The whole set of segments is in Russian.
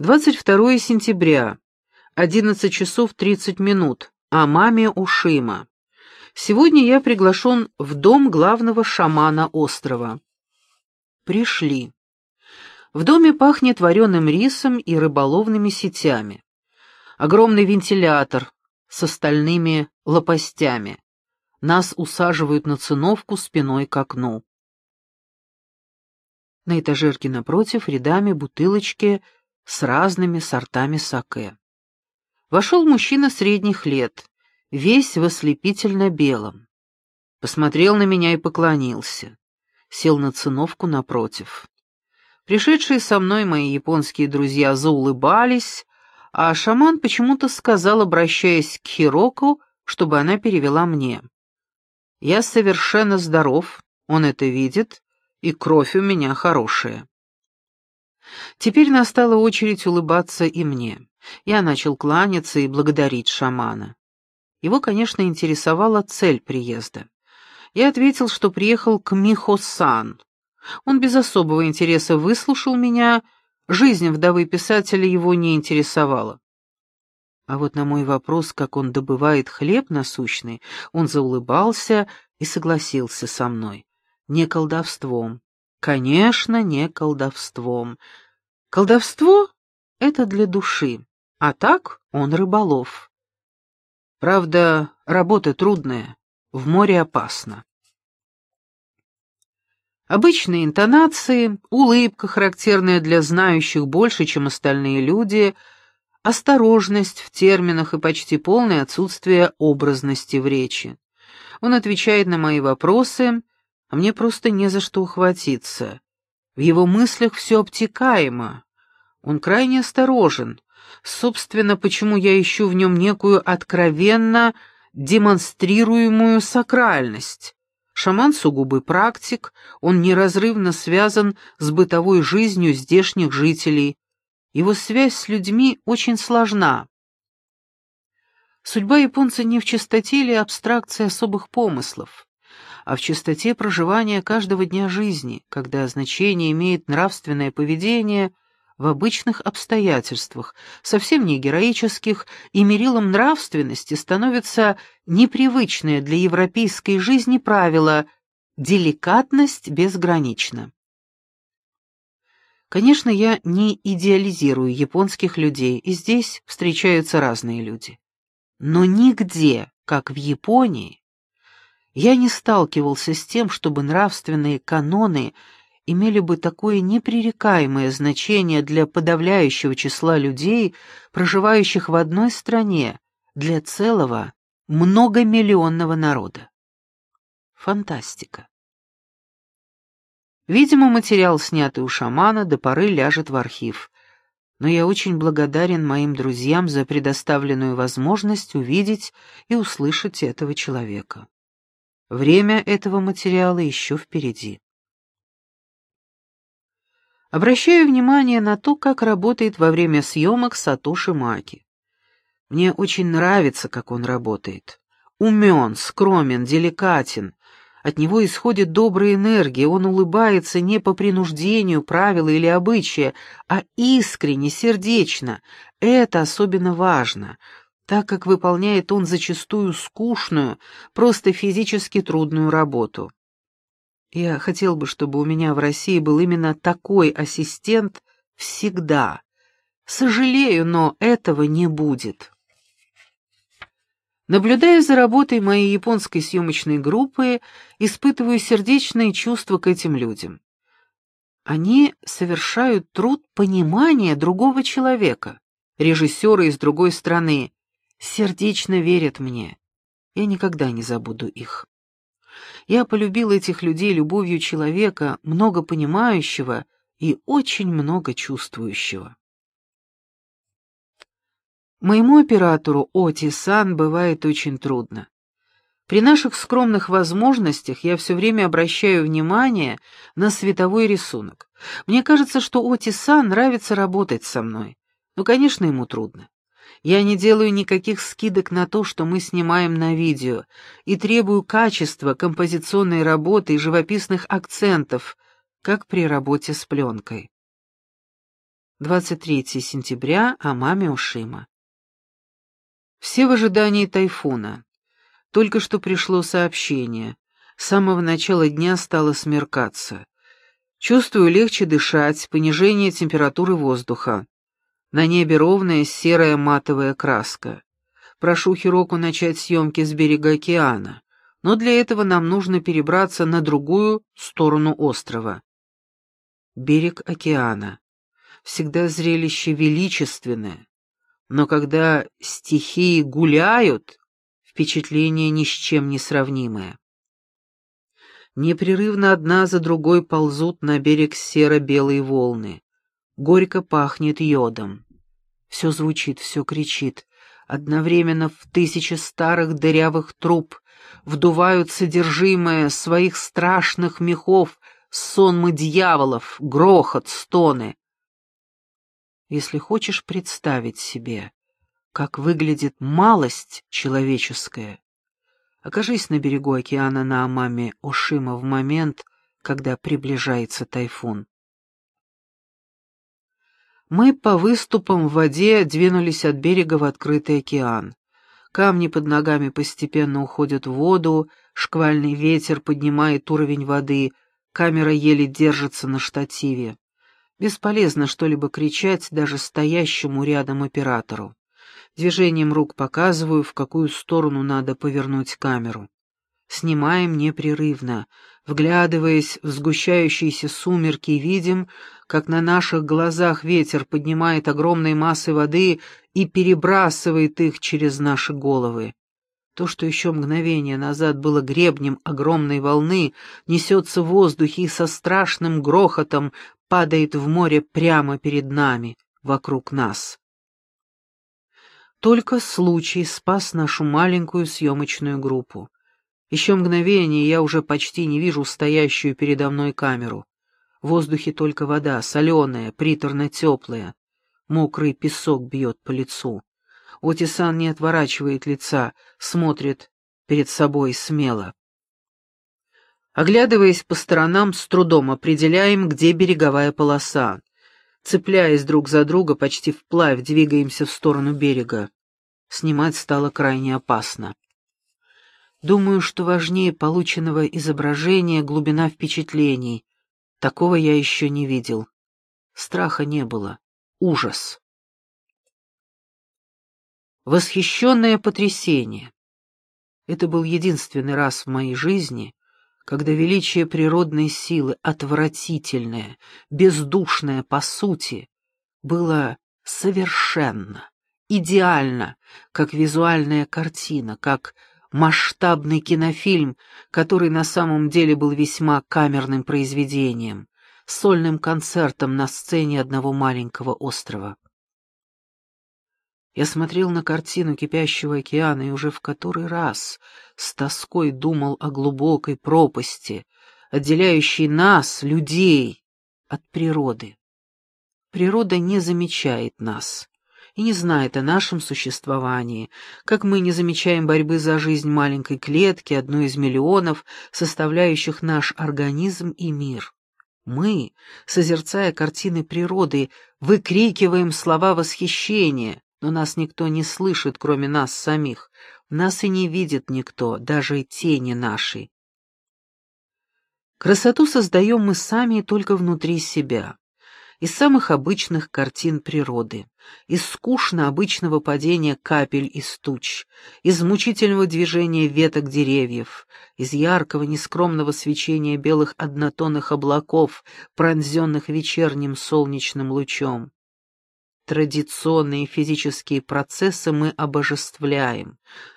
22 сентября, 11 часов 30 минут, о маме Ушима. Сегодня я приглашен в дом главного шамана острова. Пришли. В доме пахнет вареным рисом и рыболовными сетями. Огромный вентилятор с остальными лопастями. Нас усаживают на циновку спиной к окну. На этажерке напротив рядами бутылочки с разными сортами саке. Вошел мужчина средних лет, весь в ослепительно белом. Посмотрел на меня и поклонился. Сел на циновку напротив. Пришедшие со мной мои японские друзья заулыбались, а шаман почему-то сказал, обращаясь к Хироку, чтобы она перевела мне. «Я совершенно здоров, он это видит, и кровь у меня хорошая». Теперь настала очередь улыбаться и мне. Я начал кланяться и благодарить шамана. Его, конечно, интересовала цель приезда. Я ответил, что приехал к Михо-сан. Он без особого интереса выслушал меня, жизнь вдовы писателя его не интересовала. А вот на мой вопрос, как он добывает хлеб насущный, он заулыбался и согласился со мной. Не колдовством. Конечно, не колдовством. Колдовство — это для души, а так он рыболов. Правда, работа трудная, в море опасно. Обычные интонации, улыбка, характерная для знающих больше, чем остальные люди, осторожность в терминах и почти полное отсутствие образности в речи. Он отвечает на мои вопросы, а мне просто не за что ухватиться. В его мыслях все обтекаемо. Он крайне осторожен. Собственно, почему я ищу в нем некую откровенно демонстрируемую сакральность. Шаман сугубый практик, он неразрывно связан с бытовой жизнью здешних жителей. Его связь с людьми очень сложна. Судьба японца не в чистоте или абстракции особых помыслов а в чистоте проживания каждого дня жизни, когда значение имеет нравственное поведение в обычных обстоятельствах, совсем не героических, и мерилом нравственности становится непривычное для европейской жизни правило «деликатность безгранична». Конечно, я не идеализирую японских людей, и здесь встречаются разные люди. Но нигде, как в Японии, я не сталкивался с тем, чтобы нравственные каноны имели бы такое непререкаемое значение для подавляющего числа людей, проживающих в одной стране, для целого многомиллионного народа. Фантастика. Видимо, материал, снятый у шамана, до поры ляжет в архив, но я очень благодарен моим друзьям за предоставленную возможность увидеть и услышать этого человека. Время этого материала еще впереди. Обращаю внимание на то, как работает во время съемок Сатоши Маки. Мне очень нравится, как он работает. Умен, скромен, деликатен. От него исходит добрая энергия, он улыбается не по принуждению правила или обычая, а искренне, сердечно. Это особенно важно — так как выполняет он зачастую скучную, просто физически трудную работу. Я хотел бы, чтобы у меня в России был именно такой ассистент всегда. Сожалею, но этого не будет. Наблюдая за работой моей японской съемочной группы, испытываю сердечные чувства к этим людям. Они совершают труд понимания другого человека, режиссера из другой страны, сердечно верят мне. Я никогда не забуду их. Я полюбил этих людей любовью человека, много понимающего и очень много чувствующего. Моему оператору Оти-сан бывает очень трудно. При наших скромных возможностях я все время обращаю внимание на световой рисунок. Мне кажется, что Оти-сан нравится работать со мной. Но, конечно, ему трудно. Я не делаю никаких скидок на то, что мы снимаем на видео, и требую качества композиционной работы и живописных акцентов, как при работе с пленкой. 23 сентября о Ушима. Все в ожидании тайфуна. Только что пришло сообщение. С самого начала дня стало смеркаться. Чувствую легче дышать, понижение температуры воздуха. На небе ровная серая матовая краска. Прошу Хироку начать съемки с берега океана, но для этого нам нужно перебраться на другую сторону острова. Берег океана. Всегда зрелище величественное, но когда стихии гуляют, впечатление ни с чем не сравнимое. Непрерывно одна за другой ползут на берег серо-белые волны. Горько пахнет йодом. Все звучит, все кричит. Одновременно в тысячи старых дырявых труб вдувают содержимое своих страшных мехов сонмы дьяволов, грохот, стоны. Если хочешь представить себе, как выглядит малость человеческая, Окажись на берегу океана на Амаме Ошима в момент, когда приближается тайфун. Мы по выступам в воде двинулись от берега в открытый океан. Камни под ногами постепенно уходят в воду, шквальный ветер поднимает уровень воды, камера еле держится на штативе. Бесполезно что-либо кричать даже стоящему рядом оператору. Движением рук показываю, в какую сторону надо повернуть камеру. Снимаем непрерывно. Вглядываясь в сгущающиеся сумерки, видим, как на наших глазах ветер поднимает огромные массы воды и перебрасывает их через наши головы. То, что еще мгновение назад было гребнем огромной волны, несется в воздухе и со страшным грохотом падает в море прямо перед нами, вокруг нас. Только случай спас нашу маленькую съемочную группу. Еще мгновение, я уже почти не вижу стоящую передо мной камеру. В воздухе только вода, соленая, приторно-теплая. Мокрый песок бьет по лицу. Отисан не отворачивает лица, смотрит перед собой смело. Оглядываясь по сторонам, с трудом определяем, где береговая полоса. Цепляясь друг за друга, почти вплавь двигаемся в сторону берега. Снимать стало крайне опасно. Думаю, что важнее полученного изображения глубина впечатлений. Такого я еще не видел. Страха не было. Ужас. Восхищенное потрясение. Это был единственный раз в моей жизни, когда величие природной силы, отвратительное, бездушное по сути, было совершенно, идеально, как визуальная картина, как масштабный кинофильм, который на самом деле был весьма камерным произведением, сольным концертом на сцене одного маленького острова. Я смотрел на картину кипящего океана и уже в который раз с тоской думал о глубокой пропасти, отделяющей нас, людей, от природы. Природа не замечает нас и не знает о нашем существовании, как мы не замечаем борьбы за жизнь маленькой клетки, одной из миллионов, составляющих наш организм и мир. Мы, созерцая картины природы, выкрикиваем слова восхищения, но нас никто не слышит, кроме нас самих. Нас и не видит никто, даже тени нашей. Красоту создаем мы сами и только внутри себя. Из самых обычных картин природы, из скучно обычного падения капель из туч, из мучительного движения веток деревьев, из яркого нескромного свечения белых однотонных облаков, пронзенных вечерним солнечным лучом. Традиционные физические процессы мы обожествляем,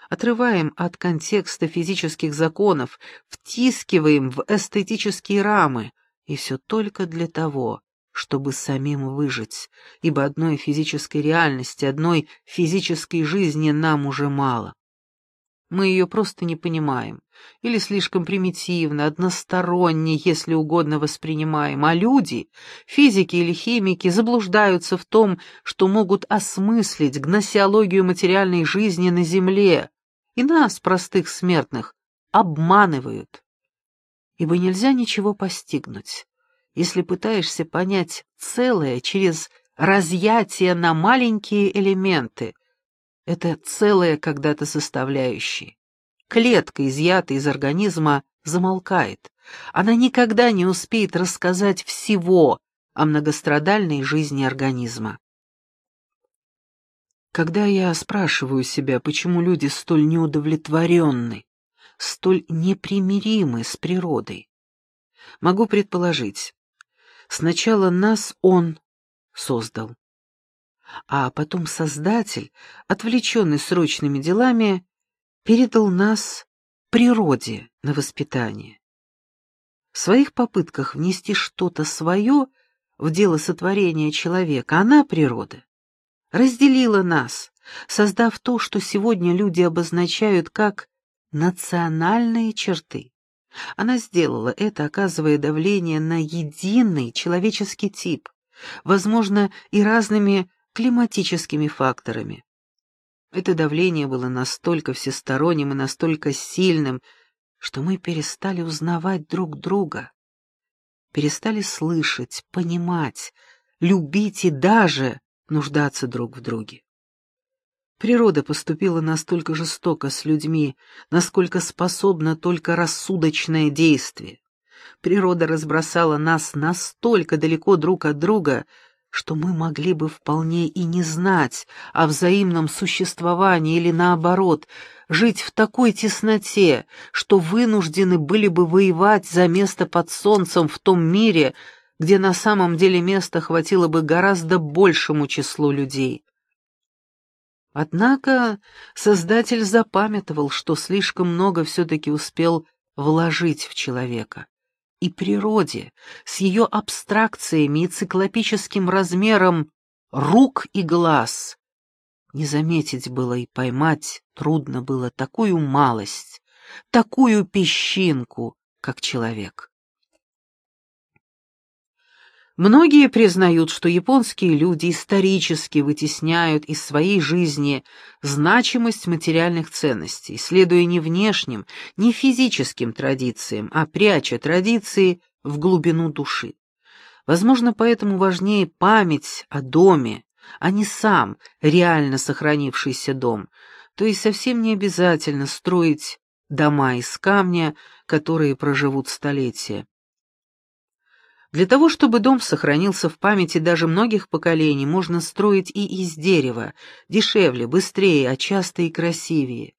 отрываем от контекста физических законов, втискиваем в эстетические рамы, и все только для того, чтобы самим выжить, ибо одной физической реальности, одной физической жизни нам уже мало. Мы ее просто не понимаем, или слишком примитивно, односторонне, если угодно, воспринимаем, а люди, физики или химики, заблуждаются в том, что могут осмыслить гносеологию материальной жизни на Земле, и нас, простых смертных, обманывают. Ибо нельзя ничего постигнуть, если пытаешься понять целое через разъятие на маленькие элементы. Это целое когда-то составляющее. Клетка, изъятая из организма, замолкает. Она никогда не успеет рассказать всего о многострадальной жизни организма. Когда я спрашиваю себя, почему люди столь неудовлетворенны, столь непримиримы с природой, могу предположить, сначала нас Он создал, а потом Создатель, отвлеченный срочными делами, передал нас природе на воспитание. В своих попытках внести что-то свое в дело сотворения человека она, природа, разделила нас, создав то, что сегодня люди обозначают как национальные черты. Она сделала это, оказывая давление на единый человеческий тип, возможно, и разными климатическими факторами. Это давление было настолько всесторонним и настолько сильным, что мы перестали узнавать друг друга, перестали слышать, понимать, любить и даже нуждаться друг в друге. Природа поступила настолько жестоко с людьми, насколько способна только рассудочное действие. Природа разбросала нас настолько далеко друг от друга, что мы могли бы вполне и не знать о взаимном существовании или наоборот, жить в такой тесноте, что вынуждены были бы воевать за место под солнцем в том мире, где на самом деле места хватило бы гораздо большему числу людей. Однако Создатель запамятовал, что слишком много все-таки успел вложить в человека и природе, с ее абстракциями и циклопическим размером рук и глаз. Не заметить было и поймать трудно было такую малость, такую песчинку, как человек. Многие признают, что японские люди исторически вытесняют из своей жизни значимость материальных ценностей, следуя не внешним, не физическим традициям, а пряча традиции в глубину души. Возможно, поэтому важнее память о доме, а не сам реально сохранившийся дом, то есть совсем не обязательно строить дома из камня, которые проживут столетия. Для того, чтобы дом сохранился в памяти даже многих поколений, можно строить и из дерева, дешевле, быстрее, а часто и красивее.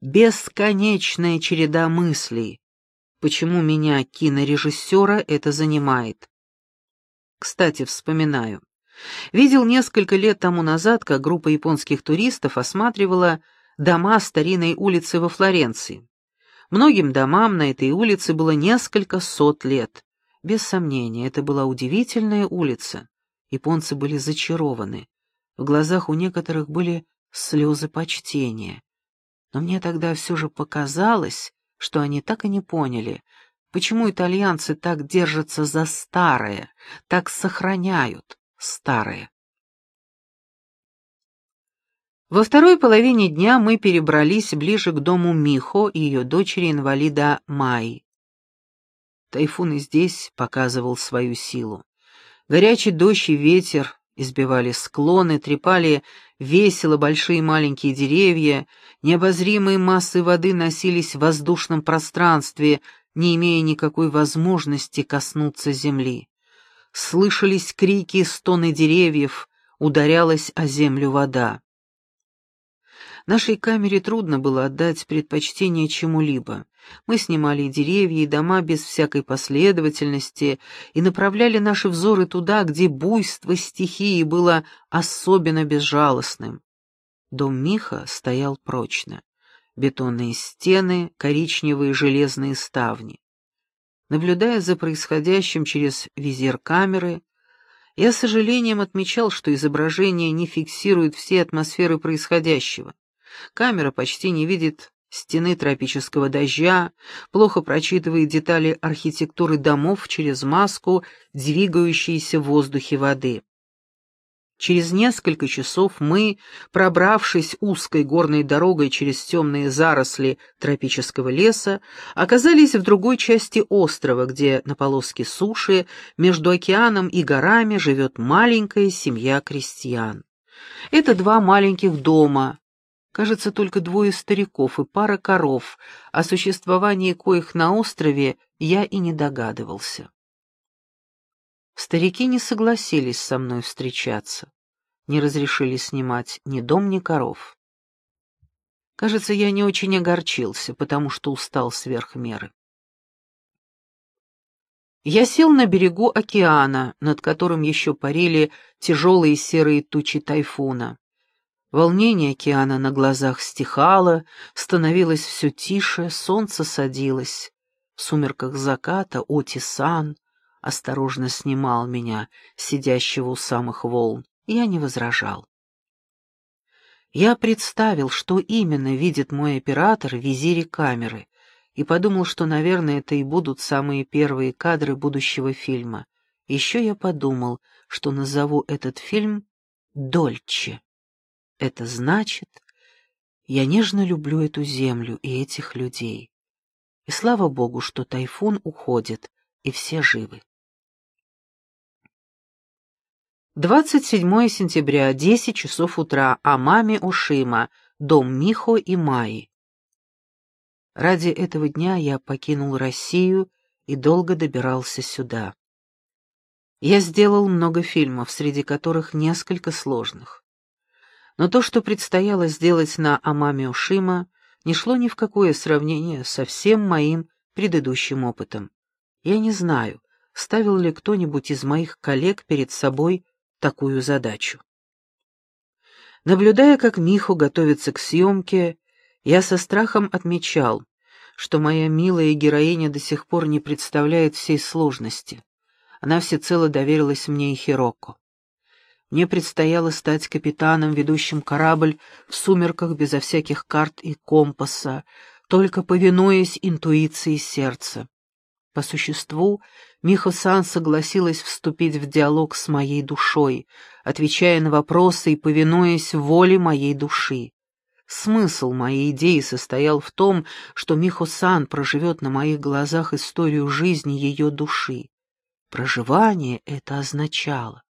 Бесконечная череда мыслей. Почему меня, кинорежиссера, это занимает? Кстати, вспоминаю. Видел несколько лет тому назад, как группа японских туристов осматривала дома старинной улицы во Флоренции. Многим домам на этой улице было несколько сот лет. Без сомнения, это была удивительная улица. Японцы были зачарованы. В глазах у некоторых были слезы почтения. Но мне тогда все же показалось, что они так и не поняли, почему итальянцы так держатся за старое, так сохраняют старое. Во второй половине дня мы перебрались ближе к дому Михо и ее дочери-инвалида Майи. Тайфун и здесь показывал свою силу. Горячий дождь и ветер избивали склоны, трепали весело большие и маленькие деревья, необозримые массы воды носились в воздушном пространстве, не имея никакой возможности коснуться земли. Слышались крики и стоны деревьев, ударялась о землю вода. Нашей камере трудно было отдать предпочтение чему-либо. Мы снимали и деревья, и дома без всякой последовательности и направляли наши взоры туда, где буйство стихии было особенно безжалостным. Дом Миха стоял прочно. Бетонные стены, коричневые железные ставни. Наблюдая за происходящим через визир камеры, я с сожалением отмечал, что изображение не фиксирует все атмосферы происходящего. Камера почти не видит стены тропического дождя, плохо прочитывает детали архитектуры домов через маску двигающейся в воздухе воды. Через несколько часов мы, пробравшись узкой горной дорогой через темные заросли тропического леса, оказались в другой части острова, где на полоске суши между океаном и горами живет маленькая семья крестьян. Это два маленьких дома, кажется, только двое стариков и пара коров, о существовании коих на острове я и не догадывался. Старики не согласились со мной встречаться, не разрешили снимать ни дом, ни коров. Кажется, я не очень огорчился, потому что устал сверх меры. Я сел на берегу океана, над которым еще парили тяжелые серые тучи тайфуна. Волнение океана на глазах стихало, становилось все тише, солнце садилось. В сумерках заката Оти-сан осторожно снимал меня, сидящего у самых волн. Я не возражал. Я представил, что именно видит мой оператор в визире камеры, и подумал, что, наверное, это и будут самые первые кадры будущего фильма. Еще я подумал, что назову этот фильм «Дольче». Это значит, я нежно люблю эту землю и этих людей. И слава Богу, что тайфун уходит, и все живы. 27 сентября, 10 часов утра, Амами Ушима, дом Михо и Майи. Ради этого дня я покинул Россию и долго добирался сюда. Я сделал много фильмов, среди которых несколько сложных. Но то, что предстояло сделать на Амами Ушима, не шло ни в какое сравнение со всем моим предыдущим опытом. Я не знаю, ставил ли кто-нибудь из моих коллег перед собой такую задачу. Наблюдая, как Миху готовится к съемке, я со страхом отмечал, что моя милая героиня до сих пор не представляет всей сложности. Она всецело доверилась мне и Хироко. Мне предстояло стать капитаном, ведущим корабль в сумерках безо всяких карт и компаса, только повинуясь интуиции сердца. По существу, Михо-сан согласилась вступить в диалог с моей душой, отвечая на вопросы и повинуясь воле моей души. Смысл моей идеи состоял в том, что Михо-сан проживет на моих глазах историю жизни ее души. Проживание это означало,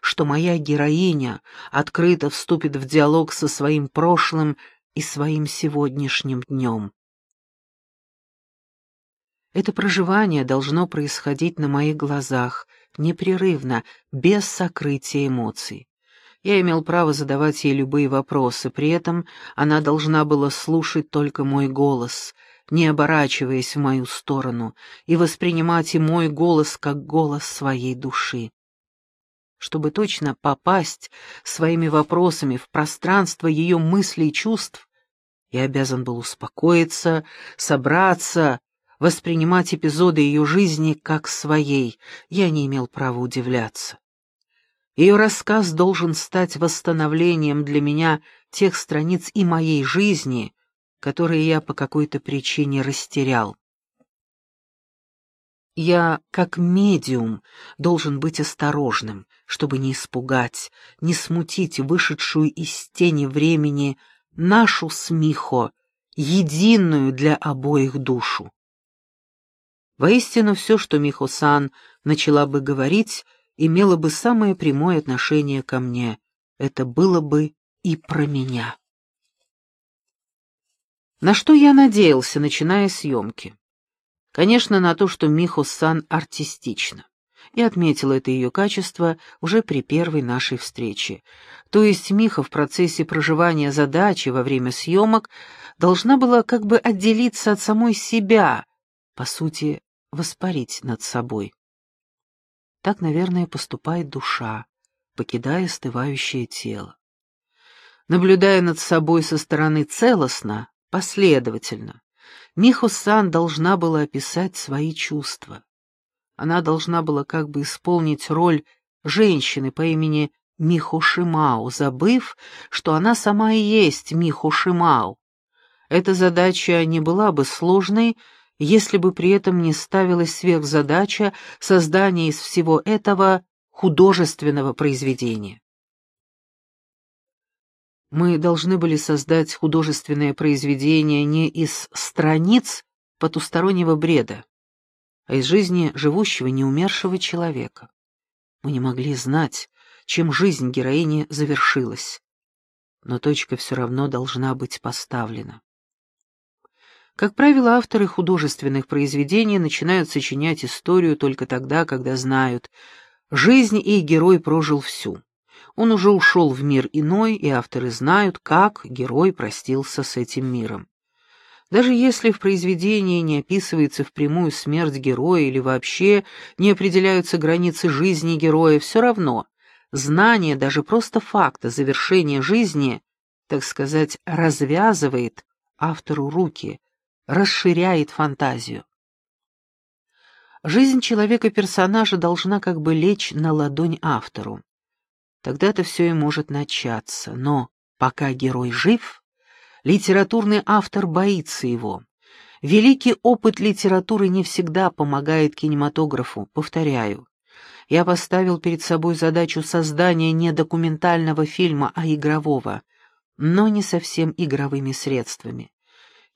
что моя героиня открыто вступит в диалог со своим прошлым и своим сегодняшним днем. Это проживание должно происходить на моих глазах, непрерывно, без сокрытия эмоций. Я имел право задавать ей любые вопросы, при этом она должна была слушать только мой голос, не оборачиваясь в мою сторону, и воспринимать и мой голос как голос своей души. Чтобы точно попасть своими вопросами в пространство ее мыслей и чувств, я обязан был успокоиться, собраться, воспринимать эпизоды ее жизни как своей, я не имел права удивляться. Ее рассказ должен стать восстановлением для меня тех страниц и моей жизни, которые я по какой-то причине растерял. Я, как медиум, должен быть осторожным, чтобы не испугать, не смутить вышедшую из тени времени нашу смихо, единую для обоих душу. Воистину, все, что Михо-сан начала бы говорить, имело бы самое прямое отношение ко мне. Это было бы и про меня. На что я надеялся, начиная съемки? Конечно, на то, что Михо-сан артистична. И отметил это ее качество уже при первой нашей встрече. То есть Миха в процессе проживания задачи во время съемок должна была как бы отделиться от самой себя, по сути, воспарить над собой. Так, наверное, поступает душа, покидая остывающее тело. Наблюдая над собой со стороны целостно, последовательно, Михо-сан должна была описать свои чувства. Она должна была как бы исполнить роль женщины по имени Михо Шимао, забыв, что она сама и есть Михо Шимао. Эта задача не была бы сложной, если бы при этом не ставилась сверхзадача создания из всего этого художественного произведения. Мы должны были создать художественное произведение не из страниц потустороннего бреда, а из жизни живущего, неумершего человека. Мы не могли знать, чем жизнь героини завершилась. Но точка все равно должна быть поставлена. Как правило, авторы художественных произведений начинают сочинять историю только тогда, когда знают, жизнь их герой прожил всю. Он уже ушел в мир иной, и авторы знают, как герой простился с этим миром. Даже если в произведении не описывается впрямую смерть героя или вообще не определяются границы жизни героя, все равно знание даже просто факта завершения жизни, так сказать, развязывает автору руки, расширяет фантазию. Жизнь человека-персонажа должна как бы лечь на ладонь автору. Тогда-то все и может начаться, но пока герой жив, литературный автор боится его. Великий опыт литературы не всегда помогает кинематографу, повторяю. Я поставил перед собой задачу создания не документального фильма, а игрового, но не совсем игровыми средствами.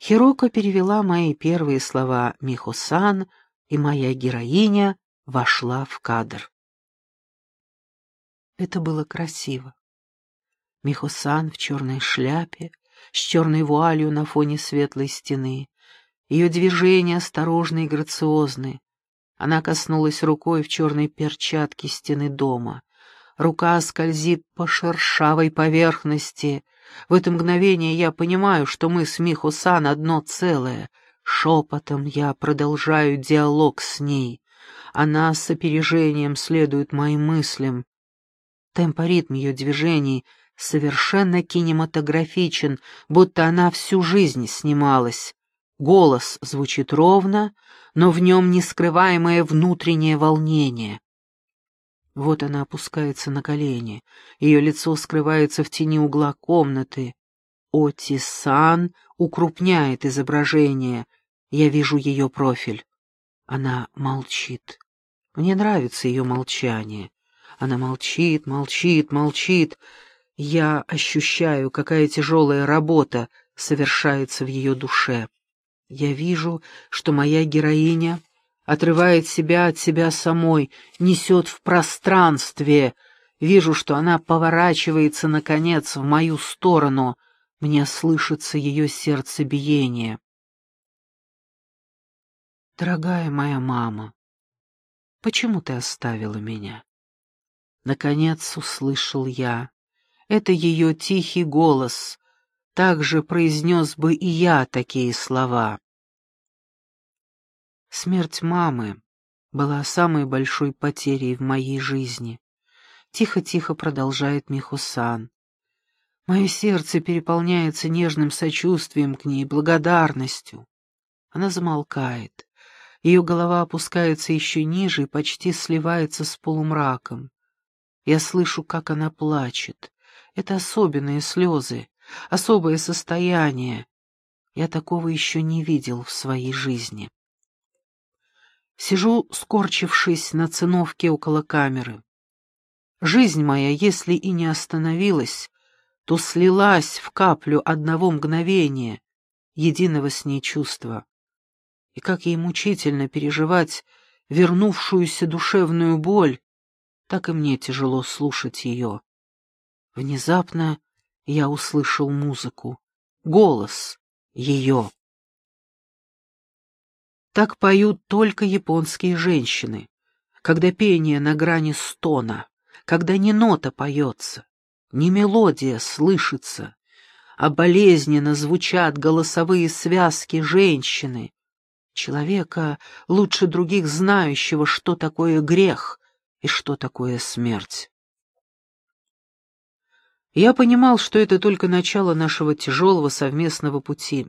Хироко перевела мои первые слова «Михо-сан», и моя героиня вошла в кадр. Это было красиво. Михо-сан в черной шляпе, с черной вуалью на фоне светлой стены. Ее движения осторожные и грациозные. Она коснулась рукой в черной перчатке стены дома. Рука скользит по шершавой поверхности. В это мгновение я понимаю, что мы с Михо-сан одно целое. Шепотом я продолжаю диалог с ней. Она с опережением следует моим мыслям. Темпоритм ее движений — совершенно кинематографичен, будто она всю жизнь снималась. Голос звучит ровно, но в нем нескрываемое внутреннее волнение. Вот она опускается на колени, ее лицо скрывается в тени угла комнаты. Оти-сан укрупняет изображение, я вижу ее профиль. Она молчит. Мне нравится ее молчание. Она молчит, молчит, молчит, я ощущаю, какая тяжелая работа совершается в ее душе. Я вижу, что моя героиня отрывает себя от себя самой, несет в пространстве. Вижу, что она поворачивается, наконец, в мою сторону. Мне слышится ее сердцебиение. Дорогая моя мама, почему ты оставила меня? Наконец услышал я. Это ее тихий голос. Так же произнес бы и я такие слова. Смерть мамы была самой большой потерей в моей жизни. Тихо-тихо продолжает Михусан. Мое сердце переполняется нежным сочувствием к ней, благодарностью. Она замолкает. Ее голова опускается еще ниже и почти сливается с полумраком. Я слышу, как она плачет. Это особенные слезы, особое состояние. Я такого еще не видел в своей жизни. Сижу, скорчившись на циновке около камеры. Жизнь моя, если и не остановилась, то слилась в каплю одного мгновения, единого с ней чувства. И как ей мучительно переживать вернувшуюся душевную боль, так и мне тяжело слушать ее. Внезапно я услышал музыку, голос ее. Так поют только японские женщины, когда пение на грани стона, когда не нота поется, не мелодия слышится, а болезненно звучат голосовые связки женщины, человека, лучше других знающего, что такое грех и что такое смерть. Я понимал, что это только начало нашего тяжелого совместного пути,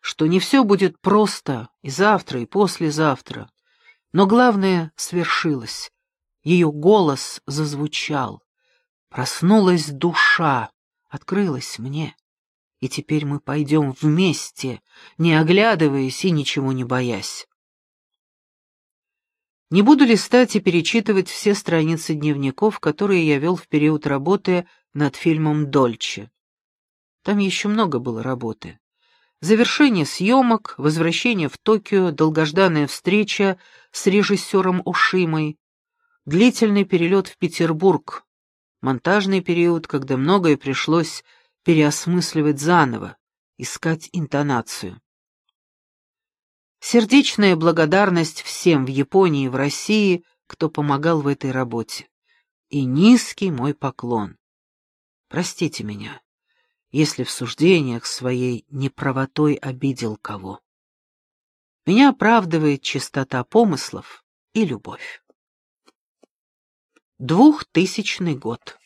что не все будет просто и завтра, и послезавтра. Но главное свершилось. Ее голос зазвучал. Проснулась душа, открылась мне. И теперь мы пойдем вместе, не оглядываясь и ничего не боясь. Не буду листать и перечитывать все страницы дневников, которые я вел в период работы над фильмом «Дольче». Там еще много было работы. Завершение съемок, возвращение в Токио, долгожданная встреча с режиссером Ушимой, длительный перелет в Петербург, монтажный период, когда многое пришлось переосмысливать заново, искать интонацию. Сердечная благодарность всем в Японии и в России, кто помогал в этой работе. И низкий мой поклон. Простите меня если в суждениях своей неправотой обидел кого. Меня оправдывает чистота помыслов и любовь. Двухтысячный год.